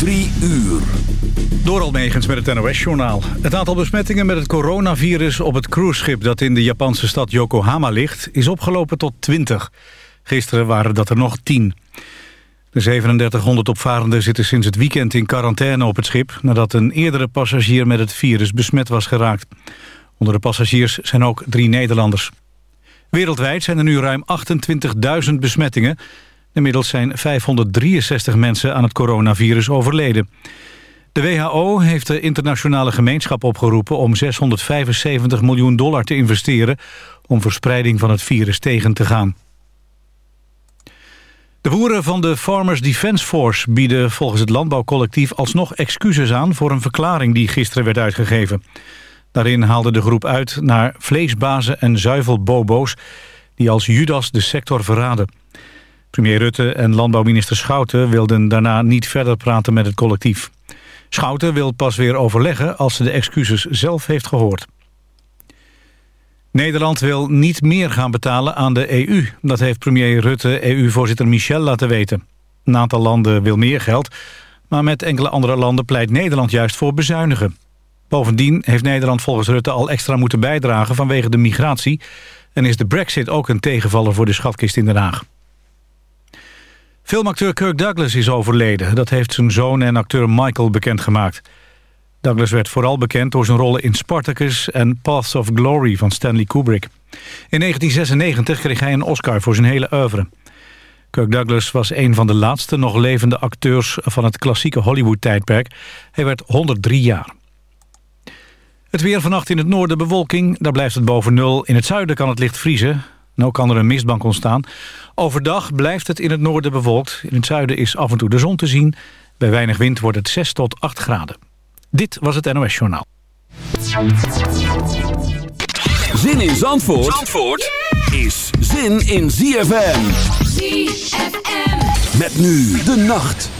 Drie uur. Door Almegens met het NOS-journaal. Het aantal besmettingen met het coronavirus op het cruiseschip... dat in de Japanse stad Yokohama ligt, is opgelopen tot 20. Gisteren waren dat er nog 10. De 3700 opvarenden zitten sinds het weekend in quarantaine op het schip... nadat een eerdere passagier met het virus besmet was geraakt. Onder de passagiers zijn ook drie Nederlanders. Wereldwijd zijn er nu ruim 28.000 besmettingen. Inmiddels zijn 563 mensen aan het coronavirus overleden. De WHO heeft de internationale gemeenschap opgeroepen om 675 miljoen dollar te investeren om verspreiding van het virus tegen te gaan. De boeren van de Farmers Defence Force bieden volgens het landbouwcollectief alsnog excuses aan voor een verklaring die gisteren werd uitgegeven. Daarin haalde de groep uit naar vleesbazen en zuivelbobo's die als Judas de sector verraden. Premier Rutte en landbouwminister Schouten wilden daarna niet verder praten met het collectief. Schouten wil pas weer overleggen als ze de excuses zelf heeft gehoord. Nederland wil niet meer gaan betalen aan de EU. Dat heeft premier Rutte EU-voorzitter Michel laten weten. Een aantal landen wil meer geld, maar met enkele andere landen pleit Nederland juist voor bezuinigen. Bovendien heeft Nederland volgens Rutte al extra moeten bijdragen vanwege de migratie... en is de brexit ook een tegenvaller voor de schatkist in Den Haag. Filmacteur Kirk Douglas is overleden. Dat heeft zijn zoon en acteur Michael bekendgemaakt. Douglas werd vooral bekend door zijn rollen in Spartacus en Paths of Glory van Stanley Kubrick. In 1996 kreeg hij een Oscar voor zijn hele oeuvre. Kirk Douglas was een van de laatste nog levende acteurs van het klassieke Hollywood-tijdperk. Hij werd 103 jaar. Het weer vannacht in het noorden bewolking, daar blijft het boven nul. In het zuiden kan het licht vriezen. En ook kan er een mistbank ontstaan. Overdag blijft het in het noorden bewolkt. In het zuiden is af en toe de zon te zien. Bij weinig wind wordt het 6 tot 8 graden. Dit was het NOS Journaal. Zin in Zandvoort, Zandvoort is zin in ZFM. ZFM. Met nu de nacht.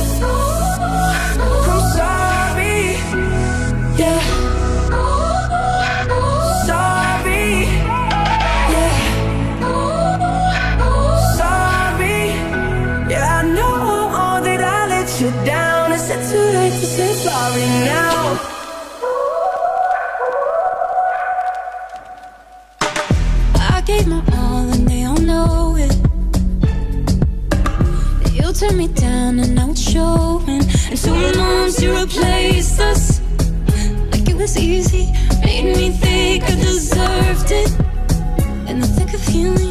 showing. And someone wants to replace us. Like it was easy, made me think I deserved it. In the thick of healing.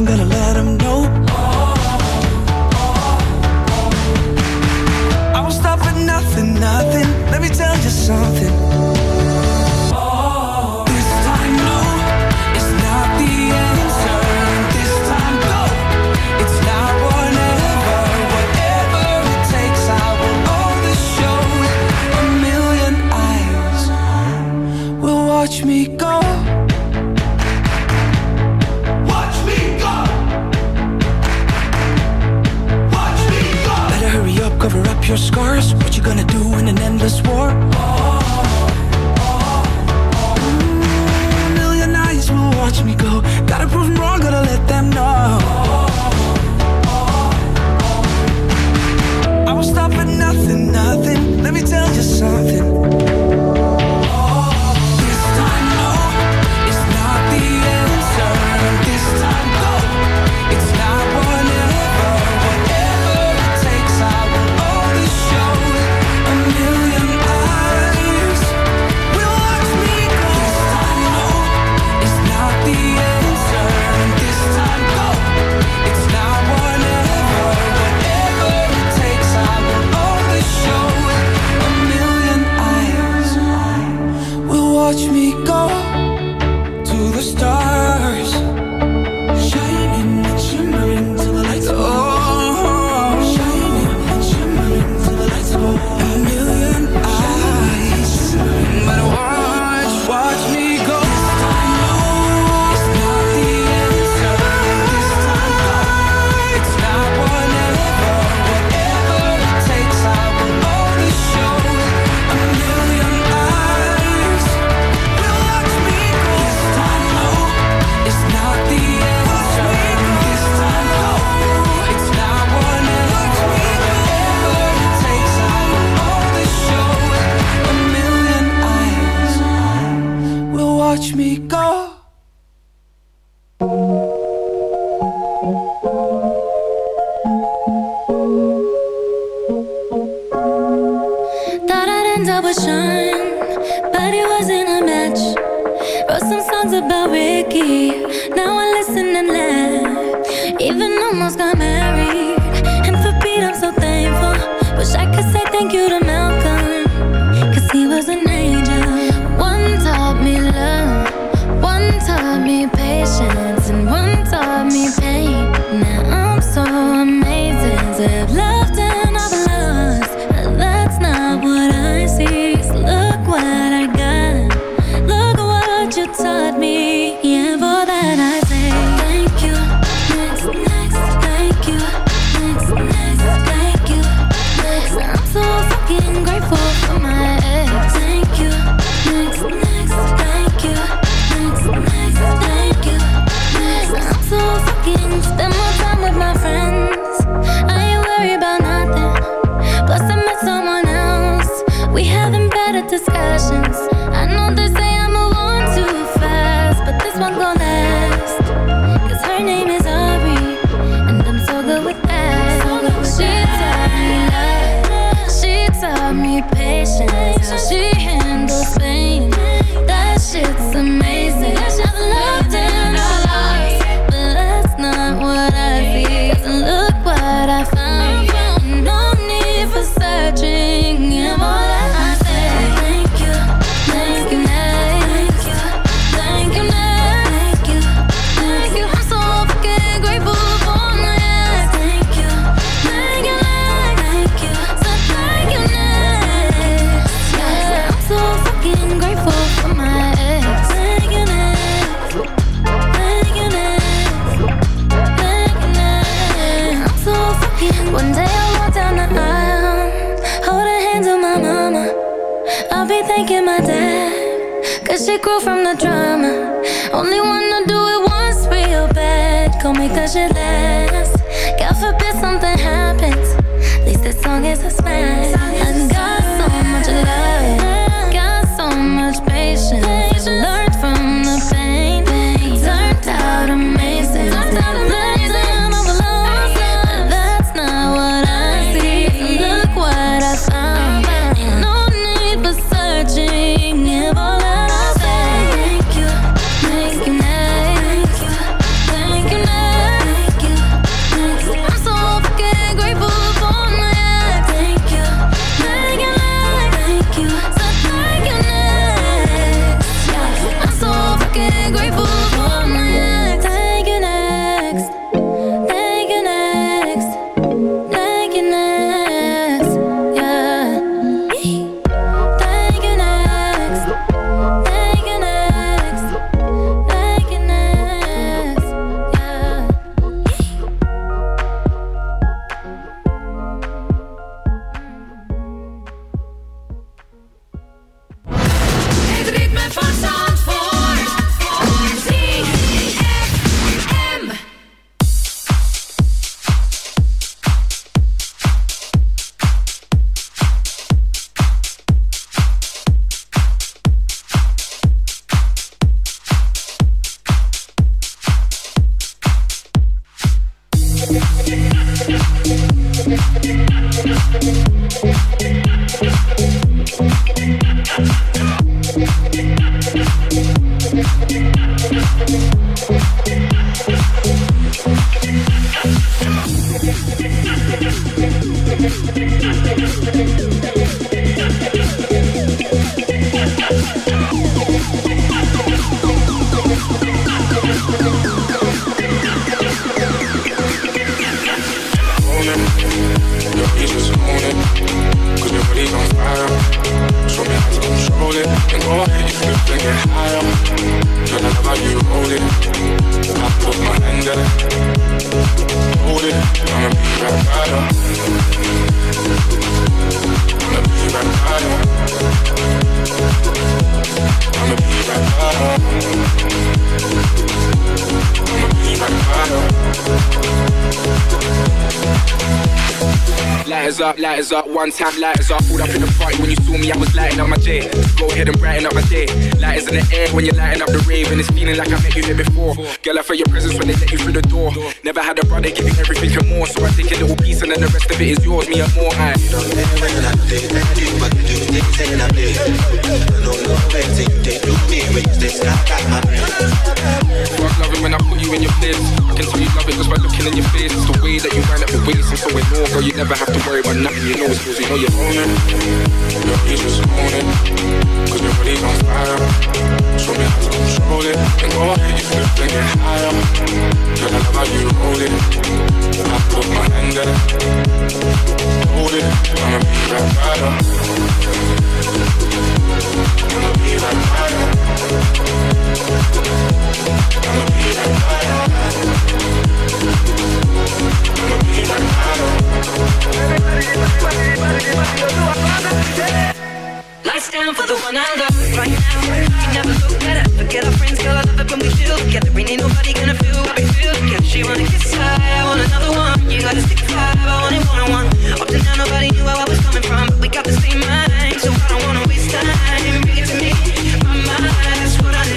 I'm gonna let him nighttime lighters. I pulled up in the party when you saw me, I was lighting up my day, Go ahead and brighten up my day. Lighters in the air when you're lighting up the rave, and it's feeling like I met you here before. Girl, I felt your presence when they let you through the door. Never had a brother give you everything and more, so I take a little piece and then the rest of it is yours. Me and more. Control it. And go ahead, you flip and get higher. Girl, I love how you roll it. I put my hand there. Hold it. I'ma be right rider. I'ma be rider. I'ma be rider. I'ma to love down for the one I love right now. We never looked better. Forget our friends, girl, I love it when we chill together. Ain't nobody gonna feel what we feel together. She wanna kiss high, I want another one. You gotta stick five, I want it one on one. Up to now, nobody knew where I was coming from, but we got the same mind, so I don't wanna waste time. Bring it to me, my mind.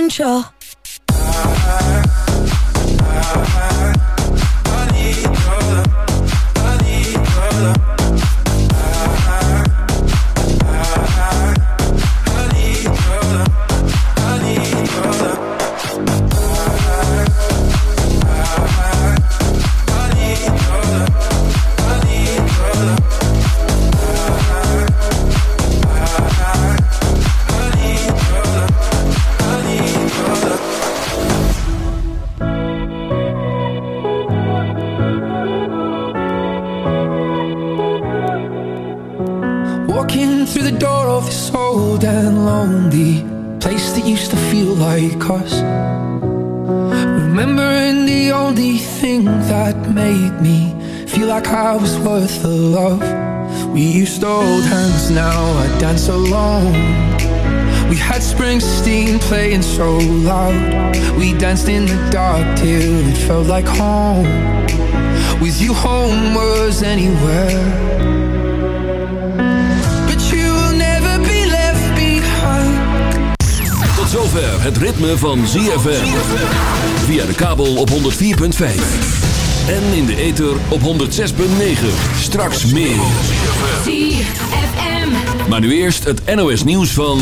control? Springsteen playing so loud. We danced in the dark till it felt like home. With you, home was anywhere. But you will never be left behind. Tot zover het ritme van ZFM. Via de kabel op 104.5. En in de ether op 106.9. Straks meer. ZFM. Maar nu eerst het NOS nieuws van...